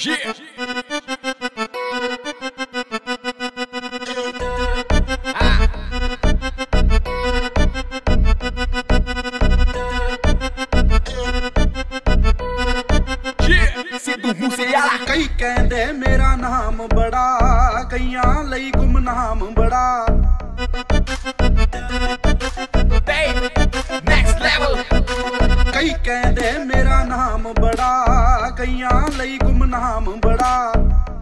Yeah. ਕਈ ਕਹਿੰਦੇ ਮੇਰਾ ਨਾਮ ਬੜਾ ਕਈਆਂ ਲਈ ਗੁੰਮਨਾਮ ਬੜਾ. ਕਈ ਕਹਿੰਦੇ ਮੇਰਾ ਨਾਮ ਬੜਾ ਕਈਆਂ ਲਈ ਗੁੰਮਨਾਮ ਬੜਾ,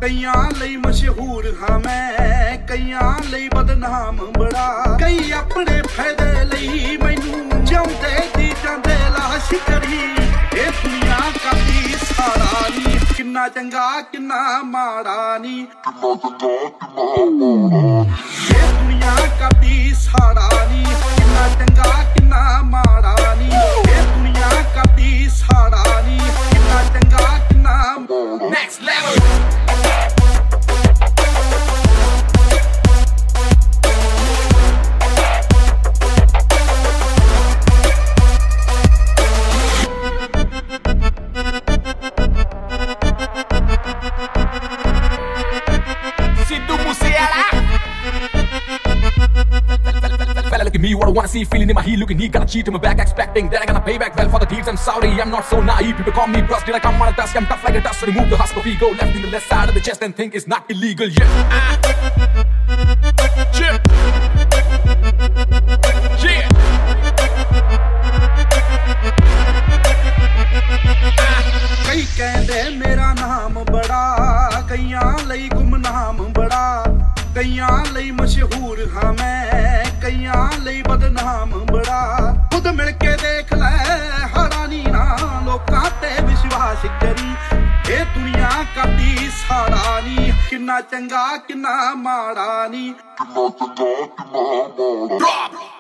ਕਈਆਂ ਲਈ ਮਸ਼ਹੂਰ ਹਾਂ ਮੈਂ, ਕਈਆਂ ਲਈ ਬਦਨਾਮ ਬੜਾ। ਕਈ ਆਪਣੇ ਫਾਇਦੇ ਲਈ ਮੈਨੂੰ ਜਿਉਂਦੇ ਦੀ ਜਾਂਦੇ ਲਾਸ਼ ਕਰੀ ਇਹ ਦੁਨੀਆ ਕਾਦੀ ਸਾਰਾ ਨੀ, ਕਿੰਨਾ ਚੰਗਾ, ਕਿੰਨਾ ਮਾੜਾ ਨੀ। ਇਹ ਦੁਨੀਆ ਕਾਦੀ Sidhu Moosewala. Fella look at me, what I wanna see, feeling in my heel, looking he gonna cheat in my back, expecting that I gonna pay back well for the deeds. I'm sorry, I'm not so naive. People call me busted, like I'm on a I'm tough like a dust. So remove the husk of ego, left in the left side of the chest, and think it's not illegal. Ah. Yeah. ਕਈਆਂ ਲਈ ਗੁਮਨਾਮ ਬੜਾ, ਕਈਆਂ ਲਈ ਮਸ਼ਹੂਰ ਹਾਂ ਮੈਂ, ਕਈਆਂ ਲਈ ਬਦਨਾਮ ਬੜਾ। ਖੁਦ ਮਿਲ ਕੇ ਦੇਖ ਲੈ ਹਰਾਨੀ ਨਾ ਲੋਕਾਂ ਤੇ ਵਿਸ਼ਵਾਸ ਕਰੀ। ਇਹ ਦੁਨੀਆ ਕਾਦੀ ਸਾੜਾ ਨੀ, ਕਿੰਨਾ ਚੰਗਾ, ਕਿੰਨਾ ਮਾੜਾ ਨੀ। Rob.